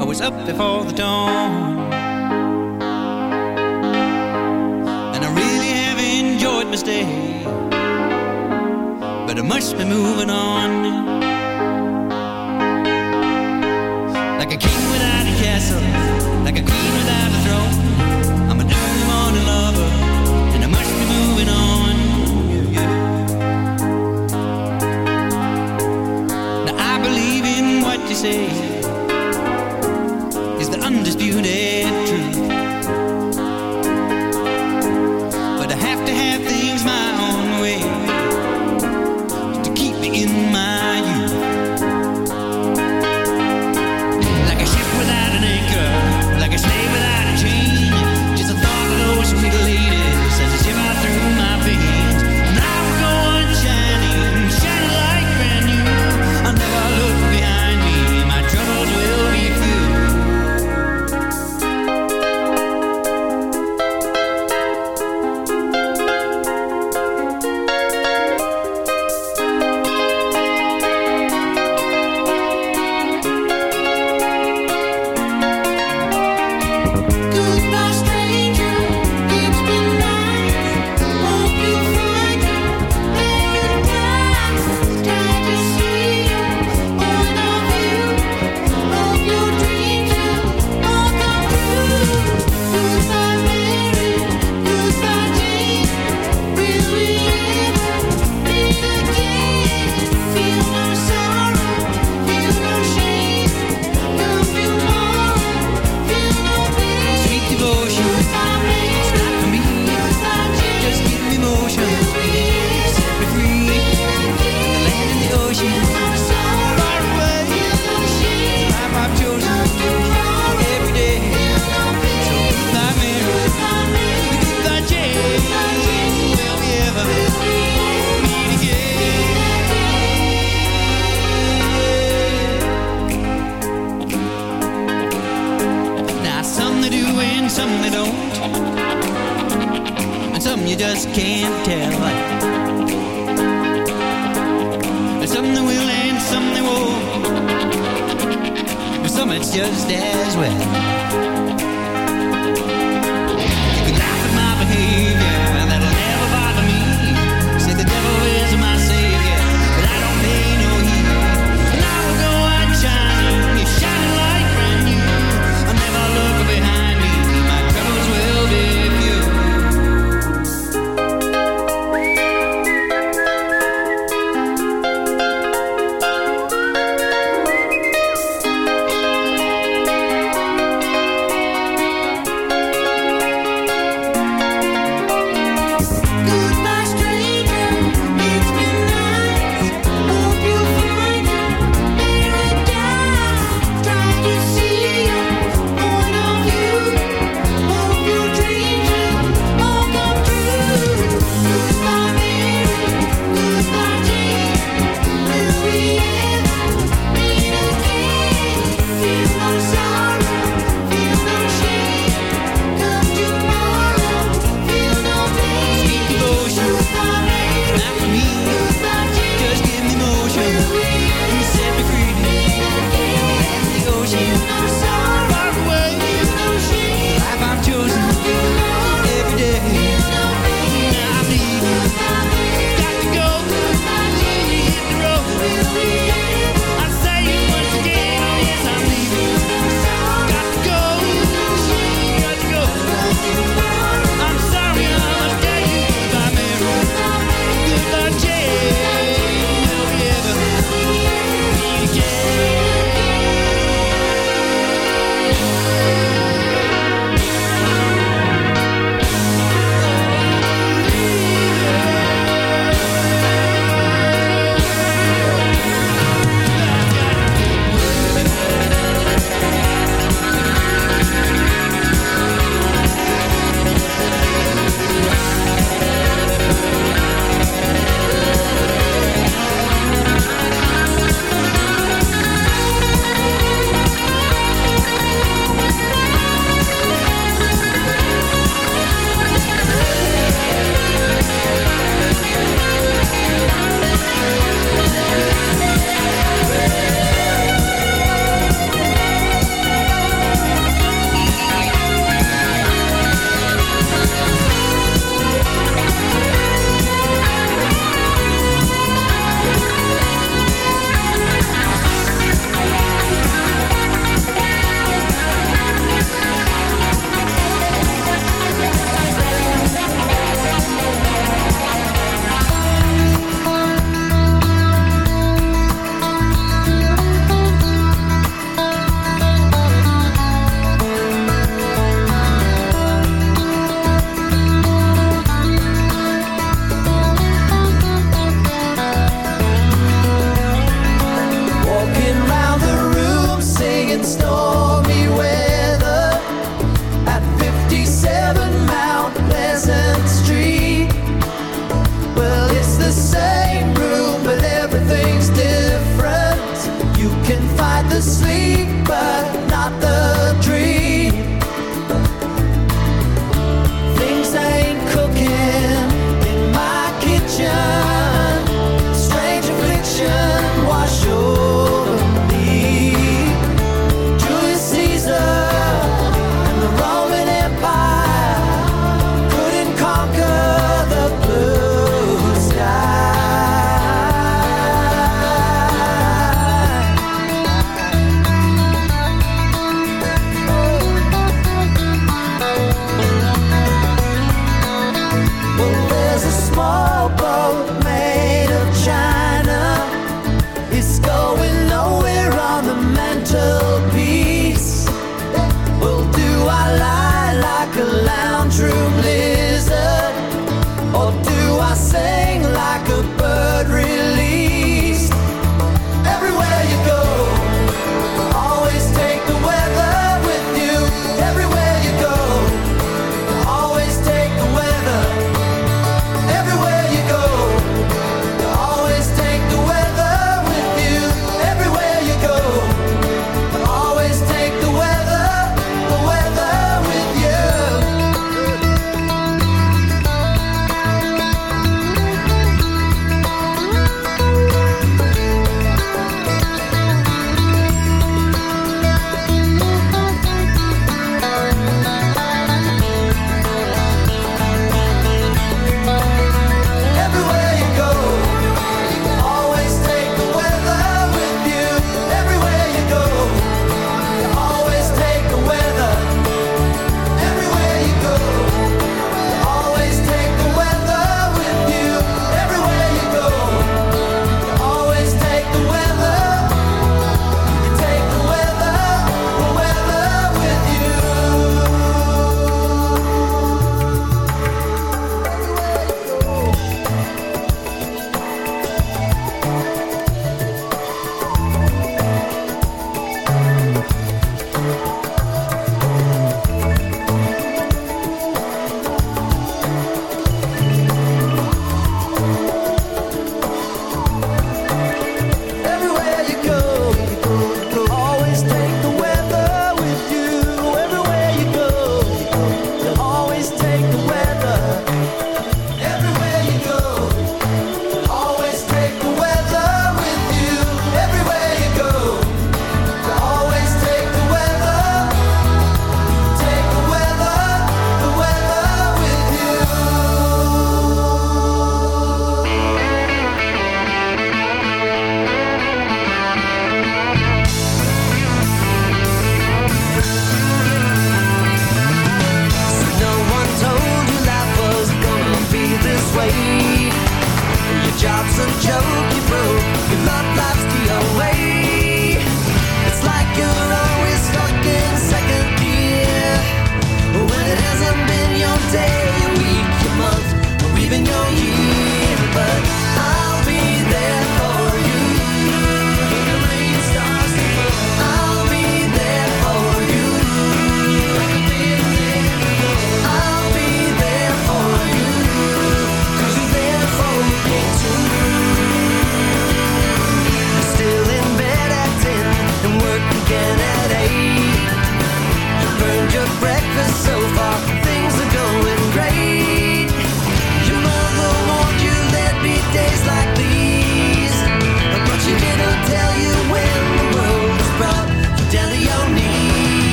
I was up before the dawn. And I really have enjoyed my stay. But I must be moving on. Like a king without a castle, in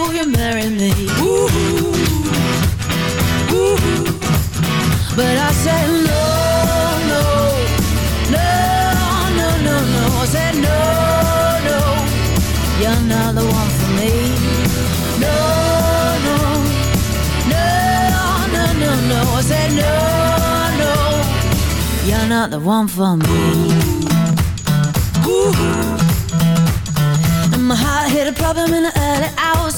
will you marry me? But I said, No, no, no, no, no, no. I said, No, no, you're not the one for me. No, no, no, no, no, no. I said, No, no, you're not the one for me. And my heart hit a problem in the early hours,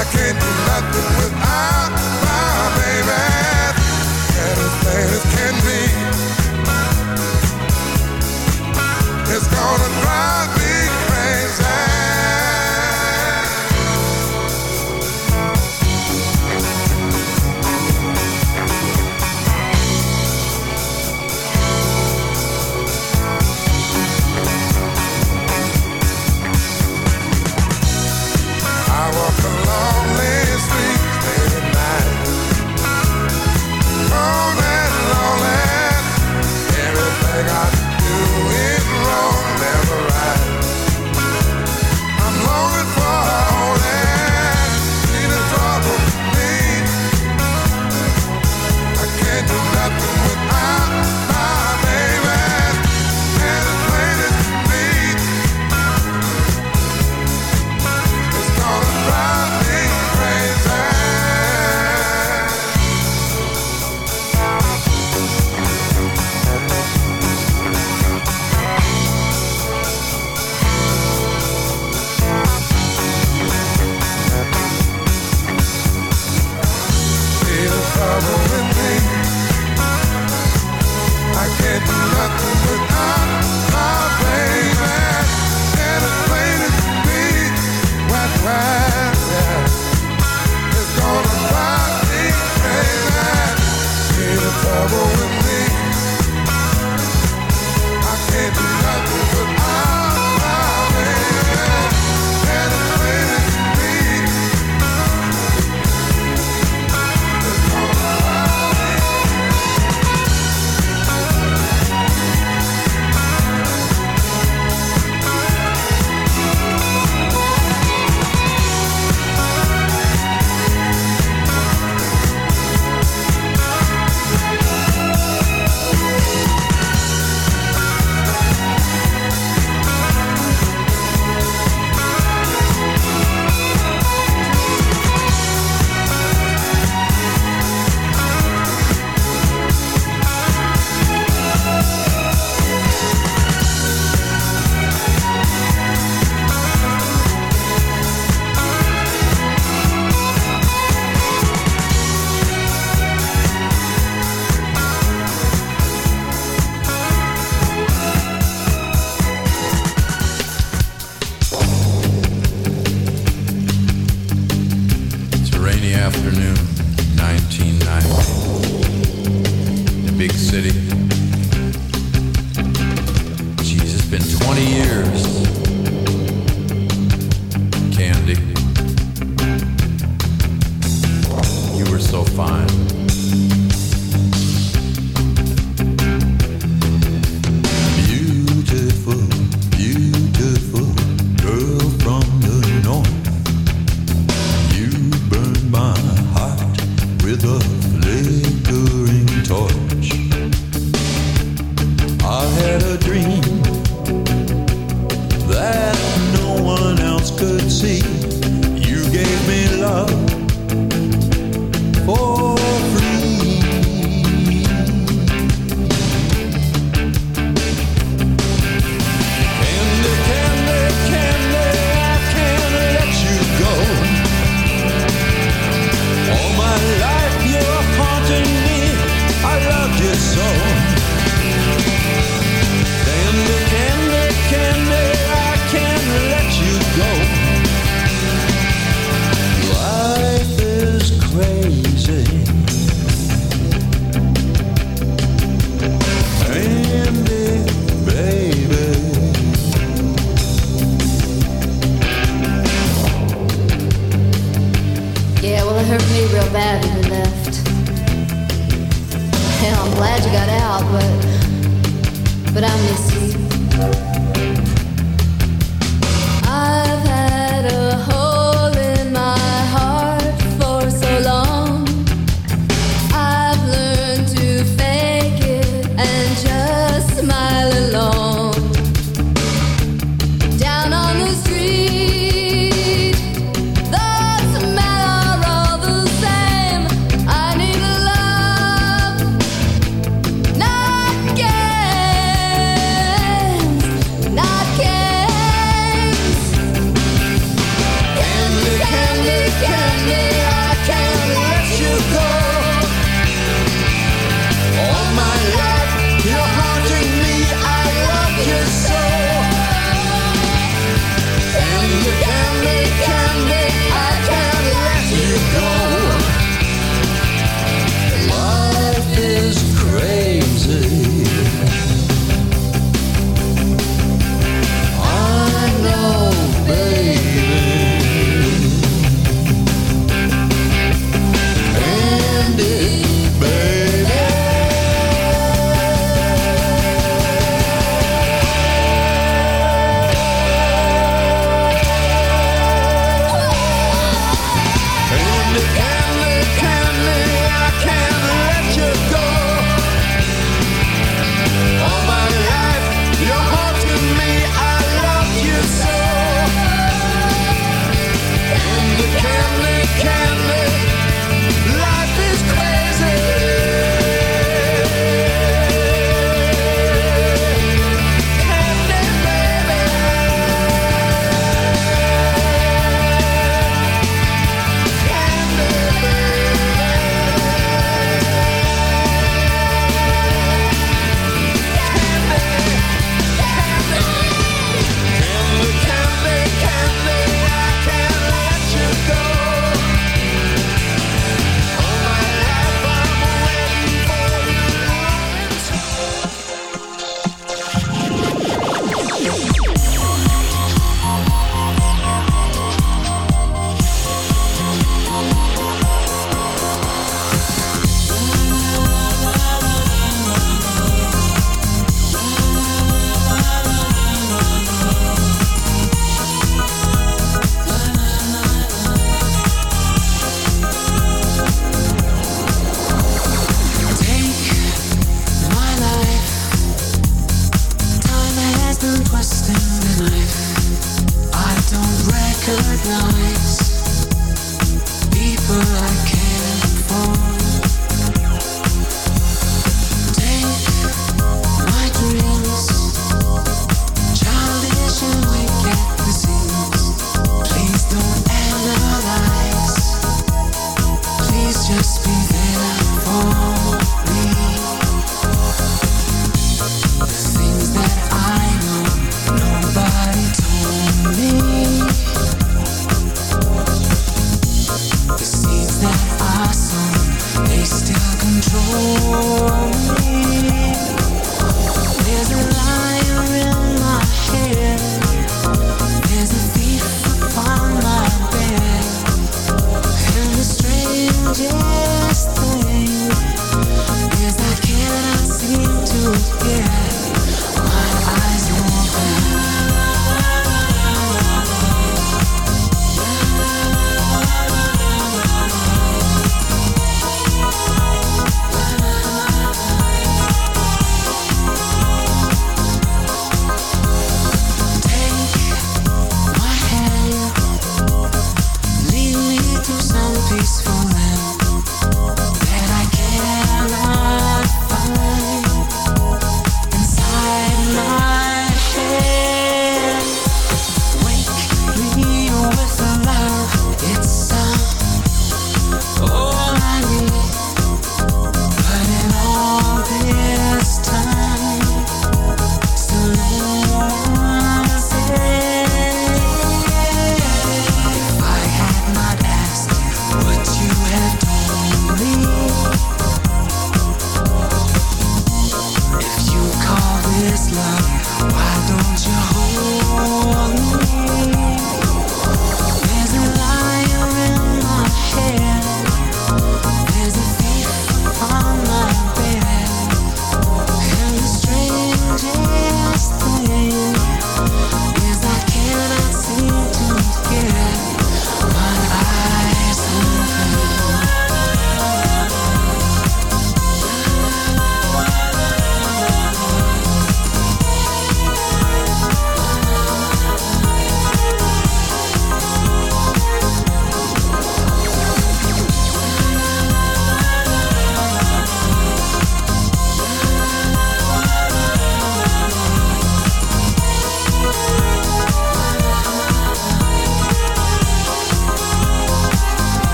I can't do nothing without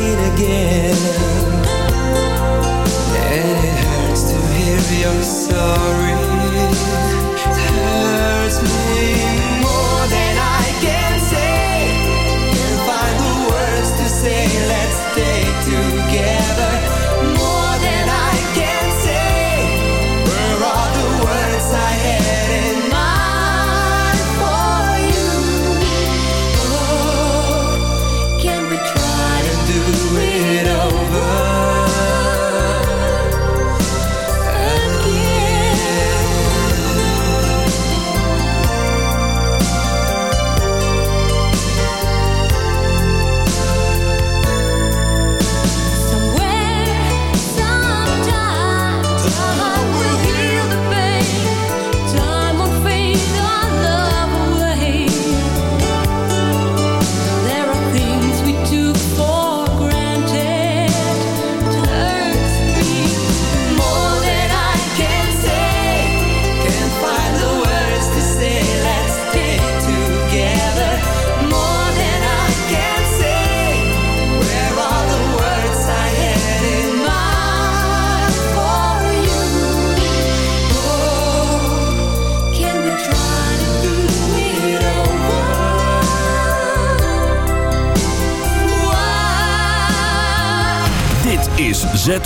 it again And it hurts to hear your sorry.